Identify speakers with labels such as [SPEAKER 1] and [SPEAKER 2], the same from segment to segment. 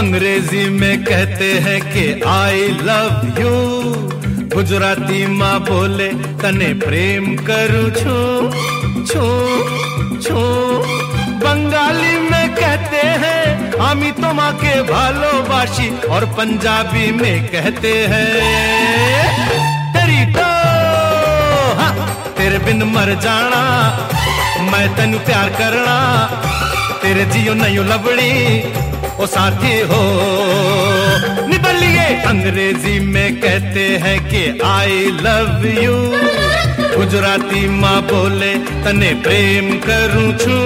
[SPEAKER 1] अंग्रेजी में कहते हैं कि आई लव यू गुजराती माँ बोले तने प्रेम करूँ छू छू छू बंगाली में कहते हैं আমি তোমাকে ভালোবাসি और पंजाबी में कहते हैं तेरी तो हाँ, तेरे बिन मर जाना मैं तेन प्यार करना तेरे जियो नहीं लबड़ी ओ साथी हो निबलिए अंग्रेजी में कहते हैं कि आई लव यू गुजराती माँ बोले तने प्रेम करूँ छू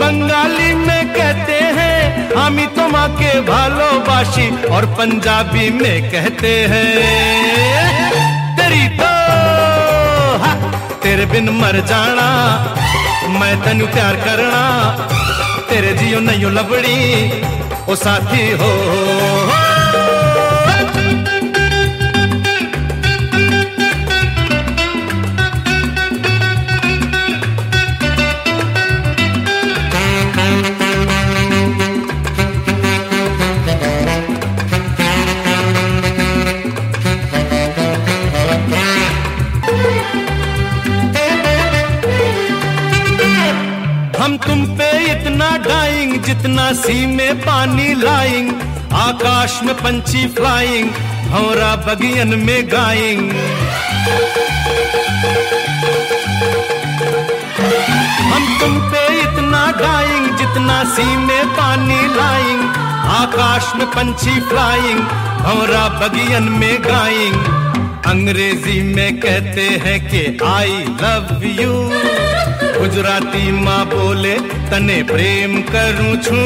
[SPEAKER 1] बंगाली में कहते हैं हामी তোমাকে ভালোবাসি और पंजाबी में कहते हैं तेरी तो हाँ, तेरे बिन मर जाना मैं तेन प्यार करना तेरे जियो नहीं लबड़ी ओ साथी हो, हो। हम तुम पे इतना डाइंग जितना सी में पानी लाइंग आकाश में पंछी फ्लाइंग भौरा बगियन में गाइंग हम तुम पे इतना डाइंग जितना सी में पानी लाइंग आकाश में पंछी फ्लाइंग भौरा बगियन में गाइंग अंग्रेज़ी में कहते हैं कि आई लव यू गुजराती माँ बोले तने प्रेम करूँ छू।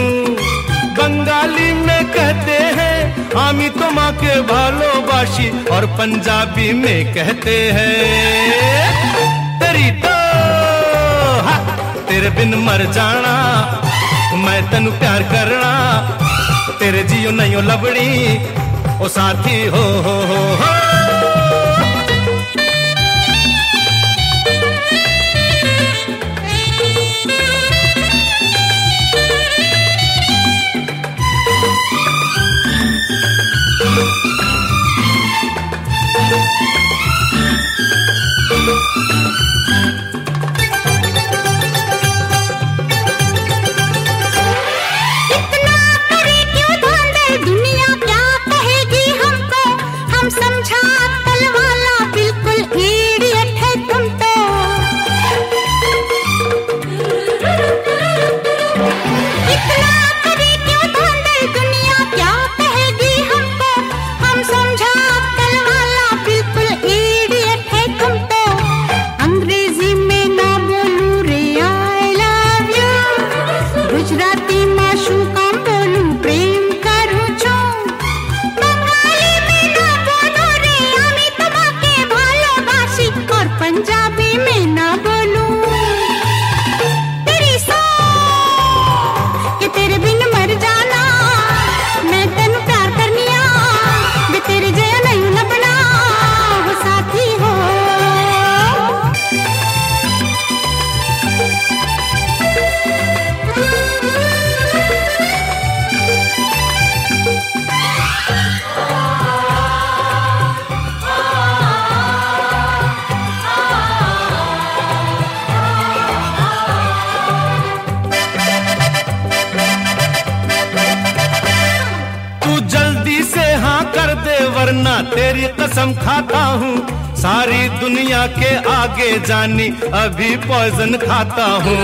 [SPEAKER 1] बंगाली में कहते हैं आमी तो माँ के भालोबाशी और पंजाबी में कहते हैं तेरी तो तेरे बिन मर जाना। मैं तन प्यार करना। तेरे जियो नहीं लबड़ी। ओ साथी हो हो हो, हो। वरना तेरी कसम खाता हूँ। सारी दुनिया के आगे जानी, अभी पॉइजन खाता हूँ।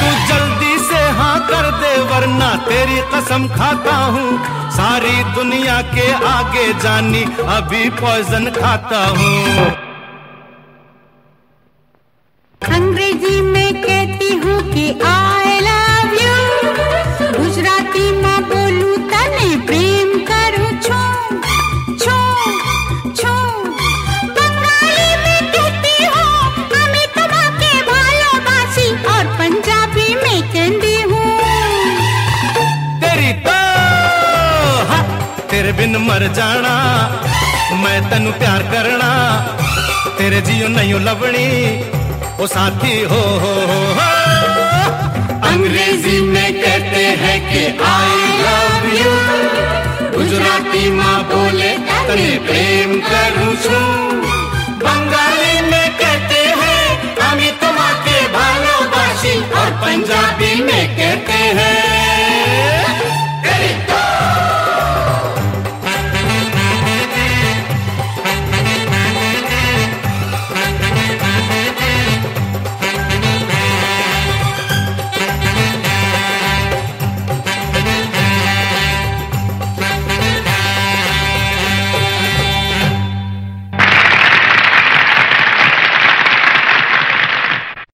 [SPEAKER 1] तू जल्दी से हाँ कर दे, वरना तेरी कसम खाता हूँ। सारी दुनिया के आगे जानी, अभी पॉइजन खाता हूँ। बिन मर जाना। मैं तेन प्यार करना। तेरे जियो नहीं लवणी। ओ साथी हो हो हो, हो। अंग्रेज़ी में कहते हैं कि आई लव यू गुजराती माँ बोले प्रेम करूँ છું